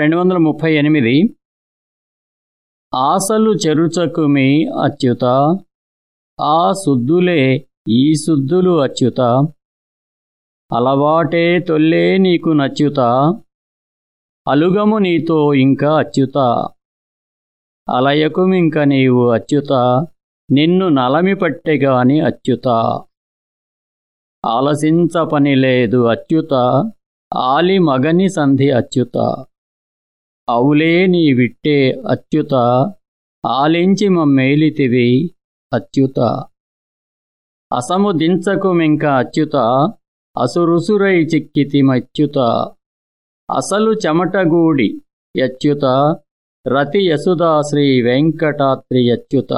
రెండు వందల ముప్పై ఎనిమిది ఆశలు చెరుచకుమి అచ్యుత ఆ శుద్ధులే ఈ శుద్ధులు అచ్యుత. అలవాటే తొల్లే నీకు నచ్యుత అలుగము నీతో ఇంకా అచ్యుత. అలయకుమింక నీవు అచ్యుత నిన్ను నలమి పట్టెగాని అచ్యుత. ఆలసించ పని లేదు అచ్యుత ఆలి మగని సంధి అచ్యుత. అవులే నీ విట్టే అత్యుత ఆలించి మమ్మేలితివి అత్యుత. అసము దించకుమింక అచ్యుత అసురుసురై చిక్కితిమచ్యుత అసలు చెమటగూడి యచ్యుత రతి యసుదాశ్రీ వెంకటాత్రి యచ్యుత